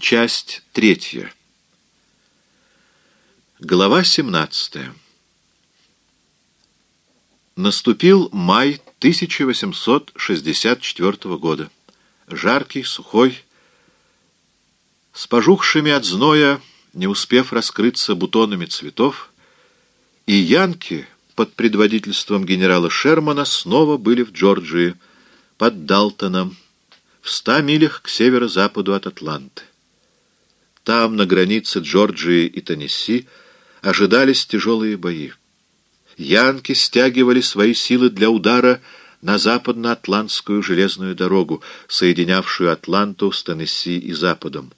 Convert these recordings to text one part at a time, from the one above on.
Часть третья. Глава 17. Наступил май 1864 года. Жаркий, сухой, с пожухшими от зноя, не успев раскрыться бутонами цветов, и янки под предводительством генерала Шермана снова были в Джорджии, под Далтоном, в ста милях к северо-западу от Атланты. Там, на границе Джорджии и Теннесси, ожидались тяжелые бои. Янки стягивали свои силы для удара на западно-атлантскую железную дорогу, соединявшую Атланту с Теннесси и Западом,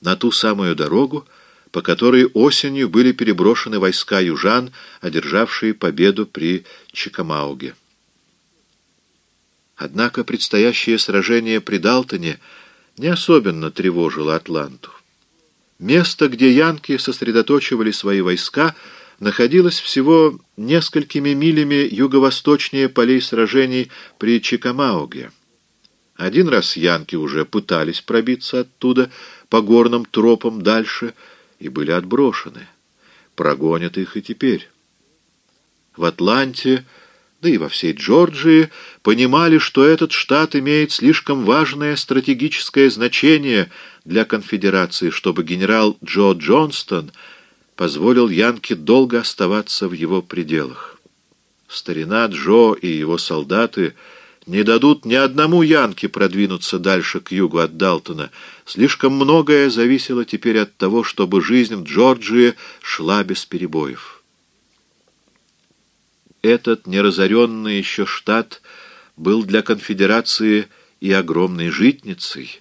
на ту самую дорогу, по которой осенью были переброшены войска южан, одержавшие победу при Чикамауге. Однако предстоящее сражение при Далтоне не особенно тревожило Атланту. Место, где янки сосредоточивали свои войска, находилось всего несколькими милями юго-восточнее полей сражений при Чикамауге. Один раз янки уже пытались пробиться оттуда по горным тропам дальше и были отброшены. Прогонят их и теперь. В Атланте да и во всей Джорджии, понимали, что этот штат имеет слишком важное стратегическое значение для конфедерации, чтобы генерал Джо Джонстон позволил Янке долго оставаться в его пределах. Старина Джо и его солдаты не дадут ни одному Янке продвинуться дальше к югу от Далтона. Слишком многое зависело теперь от того, чтобы жизнь в Джорджии шла без перебоев этот неразоренный еще штат был для конфедерации и огромной житницей,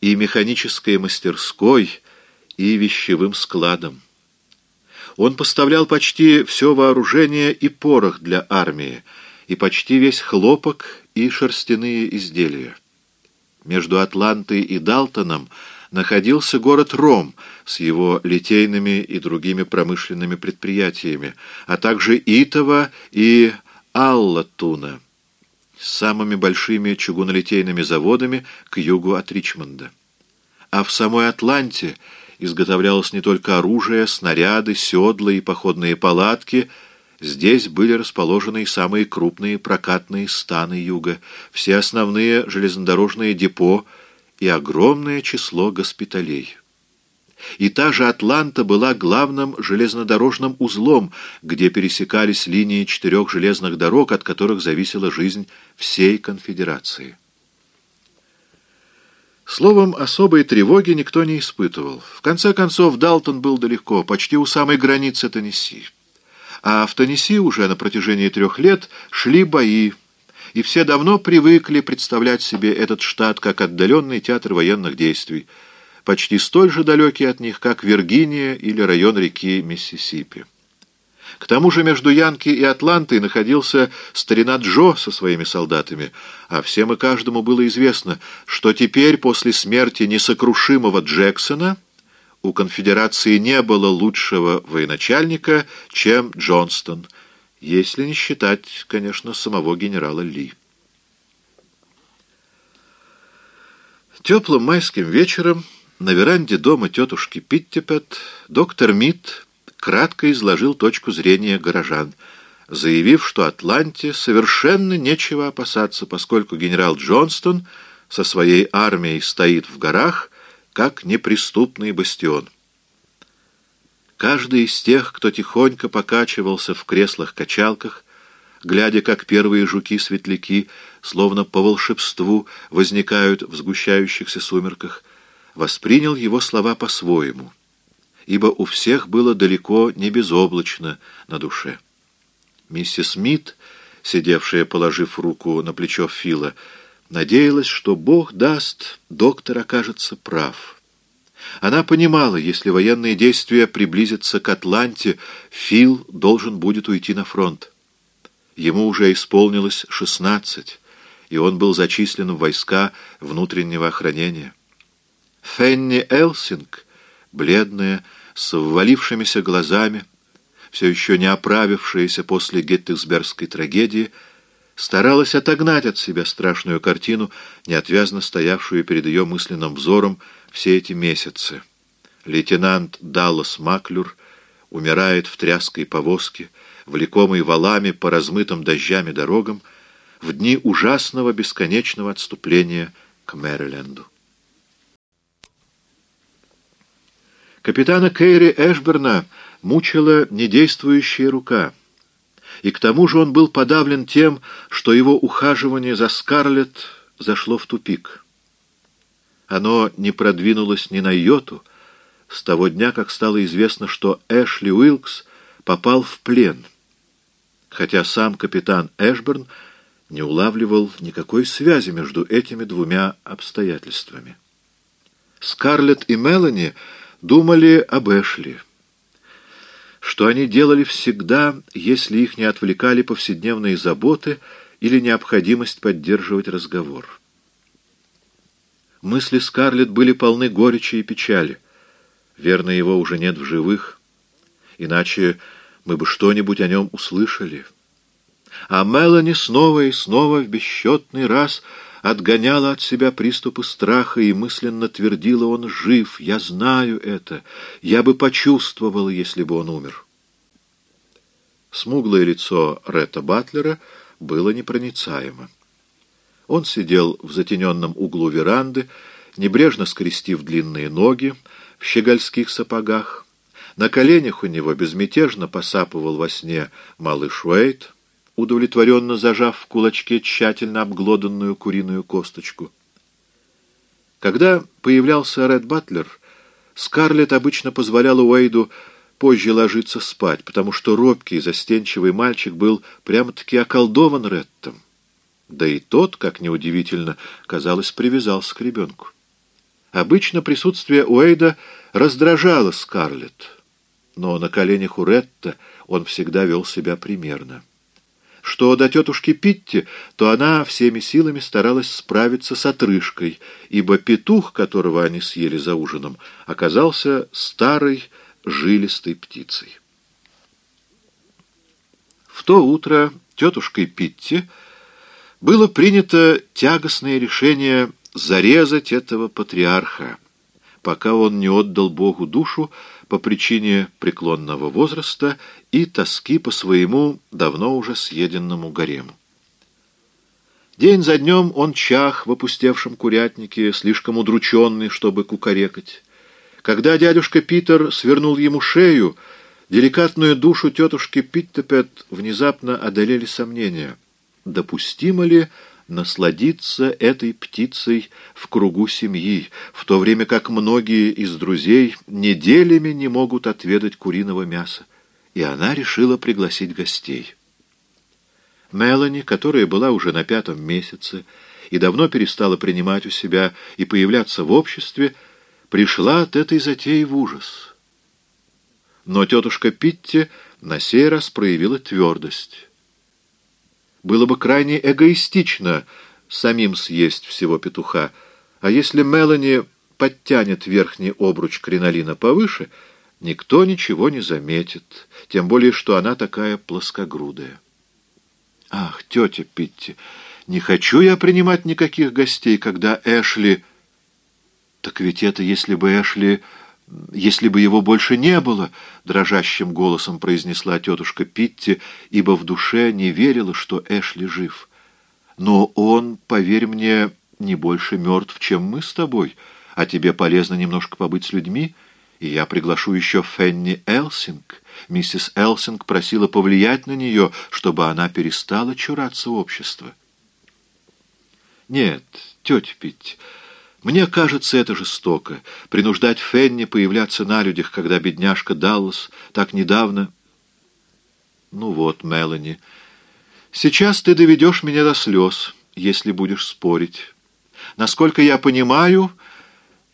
и механической мастерской, и вещевым складом. Он поставлял почти все вооружение и порох для армии, и почти весь хлопок и шерстяные изделия. Между Атлантой и Далтоном находился город Ром с его литейными и другими промышленными предприятиями, а также Итова и Аллатуна с самыми большими чугунолитейными заводами к югу от Ричмонда. А в самой Атланте изготовлялось не только оружие, снаряды, седла и походные палатки – Здесь были расположены и самые крупные прокатные станы юга, все основные железнодорожные депо и огромное число госпиталей. И та же Атланта была главным железнодорожным узлом, где пересекались линии четырех железных дорог, от которых зависела жизнь всей конфедерации. Словом, особой тревоги никто не испытывал. В конце концов, Далтон был далеко, почти у самой границы Теннесси. А в Теннесси уже на протяжении трех лет шли бои, и все давно привыкли представлять себе этот штат как отдаленный театр военных действий, почти столь же далекий от них, как Виргиния или район реки Миссисипи. К тому же между Янки и Атлантой находился старина Джо со своими солдатами, а всем и каждому было известно, что теперь, после смерти несокрушимого Джексона, у конфедерации не было лучшего военачальника, чем Джонстон – если не считать, конечно, самого генерала Ли. Теплым майским вечером на веранде дома тетушки Питтипет доктор Мит кратко изложил точку зрения горожан, заявив, что Атланте совершенно нечего опасаться, поскольку генерал Джонстон со своей армией стоит в горах, как неприступный бастион. Каждый из тех, кто тихонько покачивался в креслах-качалках, глядя, как первые жуки-светляки, словно по волшебству, возникают в сгущающихся сумерках, воспринял его слова по-своему, ибо у всех было далеко не безоблачно на душе. Миссис Смит, сидевшая, положив руку на плечо Фила, надеялась, что Бог даст, доктор окажется прав — она понимала, если военные действия приблизятся к Атланте, Фил должен будет уйти на фронт. Ему уже исполнилось шестнадцать, и он был зачислен в войска внутреннего охранения. Фенни Элсинг, бледная, с ввалившимися глазами, все еще не оправившаяся после геттисбергской трагедии, старалась отогнать от себя страшную картину, неотвязно стоявшую перед ее мысленным взором все эти месяцы. Лейтенант Даллас Маклюр умирает в тряской повозке, влекомой валами по размытым дождями дорогам, в дни ужасного бесконечного отступления к Мэриленду. Капитана Кейри Эшберна мучила недействующая рука, и к тому же он был подавлен тем, что его ухаживание за Скарлетт зашло в тупик. Оно не продвинулось ни на йоту с того дня, как стало известно, что Эшли Уилкс попал в плен, хотя сам капитан Эшберн не улавливал никакой связи между этими двумя обстоятельствами. Скарлетт и Мелани думали об Эшли, что они делали всегда, если их не отвлекали повседневные заботы или необходимость поддерживать разговор. Мысли Скарлетт были полны горечи и печали. Верно, его уже нет в живых, иначе мы бы что-нибудь о нем услышали. А Мелани снова и снова в бесчетный раз отгоняла от себя приступы страха и мысленно твердила «Он жив, я знаю это, я бы почувствовала, если бы он умер». Смуглое лицо Ретта Батлера было непроницаемо. Он сидел в затененном углу веранды, небрежно скрестив длинные ноги в щегольских сапогах. На коленях у него безмятежно посапывал во сне малыш Уэйт — удовлетворенно зажав в кулачке тщательно обглоданную куриную косточку. Когда появлялся Ред Батлер, Скарлетт обычно позволяла Уэйду позже ложиться спать, потому что робкий, застенчивый мальчик был прямо-таки околдован Реттом. Да и тот, как неудивительно, казалось, привязался к ребенку. Обычно присутствие Уэйда раздражало Скарлетт, но на коленях у Ретта он всегда вел себя примерно. Что до тетушки Питти, то она всеми силами старалась справиться с отрыжкой, ибо петух, которого они съели за ужином, оказался старой жилистой птицей. В то утро тетушкой Питти было принято тягостное решение зарезать этого патриарха, пока он не отдал Богу душу по причине преклонного возраста и тоски по своему давно уже съеденному гарему. День за днем он чах в опустевшем курятнике, слишком удрученный, чтобы кукарекать. Когда дядюшка Питер свернул ему шею, деликатную душу тетушки Питтепет внезапно одолели сомнения. Допустимо ли насладиться этой птицей в кругу семьи, в то время как многие из друзей неделями не могут отведать куриного мяса, и она решила пригласить гостей. Мелани, которая была уже на пятом месяце и давно перестала принимать у себя и появляться в обществе, пришла от этой затеи в ужас. Но тетушка Питти на сей раз проявила твердость. Было бы крайне эгоистично самим съесть всего петуха, а если Мелани подтянет верхний обруч кринолина повыше, никто ничего не заметит, тем более, что она такая плоскогрудая. Ах, тетя Питти, не хочу я принимать никаких гостей, когда Эшли... Так ведь это если бы Эшли если бы его больше не было, — дрожащим голосом произнесла тетушка Питти, ибо в душе не верила, что Эшли жив. Но он, поверь мне, не больше мертв, чем мы с тобой, а тебе полезно немножко побыть с людьми, и я приглашу еще Фенни Элсинг. Миссис Элсинг просила повлиять на нее, чтобы она перестала чураться общества. Нет, тетя Питти, мне кажется, это жестоко — принуждать Фенни появляться на людях, когда бедняжка Даллас так недавно... Ну вот, Мелани, сейчас ты доведешь меня до слез, если будешь спорить. Насколько я понимаю,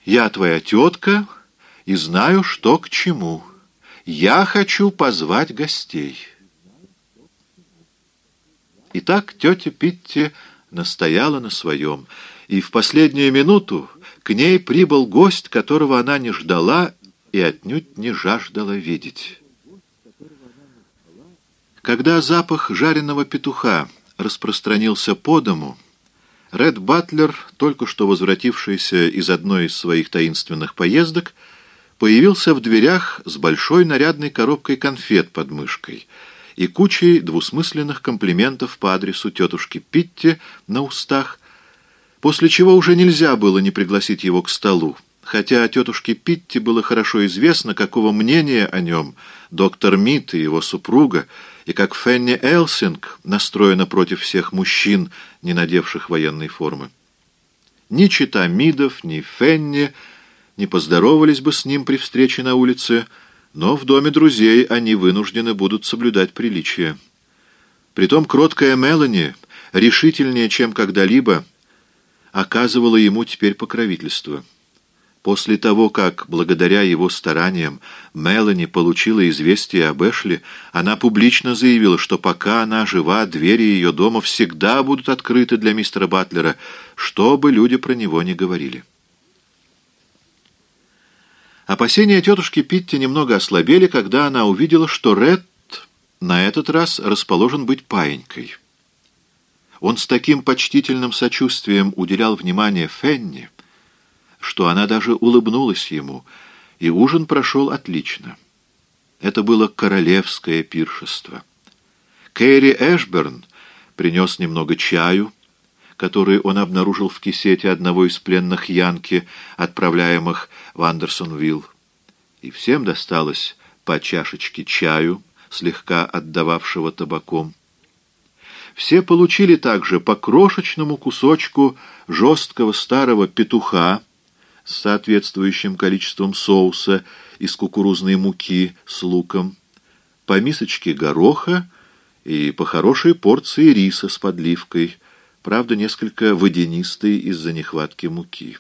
я твоя тетка и знаю, что к чему. Я хочу позвать гостей. Итак, тетя Питти настояла на своем — и в последнюю минуту к ней прибыл гость, которого она не ждала и отнюдь не жаждала видеть. Когда запах жареного петуха распространился по дому, Ред Батлер, только что возвратившийся из одной из своих таинственных поездок, появился в дверях с большой нарядной коробкой конфет под мышкой и кучей двусмысленных комплиментов по адресу тетушки Питти на устах, после чего уже нельзя было не пригласить его к столу, хотя тетушке Питти было хорошо известно, какого мнения о нем доктор Мит и его супруга, и как Фенни Элсинг настроена против всех мужчин, не надевших военной формы. Ни чита Мидов, ни Фенни не поздоровались бы с ним при встрече на улице, но в доме друзей они вынуждены будут соблюдать приличие. Притом кроткая Мелани, решительнее, чем когда-либо, оказывала ему теперь покровительство. После того, как, благодаря его стараниям, Мелани получила известие об Эшли, она публично заявила, что пока она жива, двери ее дома всегда будут открыты для мистера Батлера, что бы люди про него не говорили. Опасения тетушки Питти немного ослабели, когда она увидела, что Ред на этот раз расположен быть паенькой. Он с таким почтительным сочувствием уделял внимание Фенни, что она даже улыбнулась ему, и ужин прошел отлично. Это было королевское пиршество. Кэрри Эшберн принес немного чаю, который он обнаружил в кисете одного из пленных Янки, отправляемых в Андерсонвилл. И всем досталось по чашечке чаю, слегка отдававшего табаком. Все получили также по крошечному кусочку жесткого старого петуха, с соответствующим количеством соуса из кукурузной муки с луком, по мисочке гороха и по хорошей порции риса с подливкой, правда, несколько водянистой из-за нехватки муки.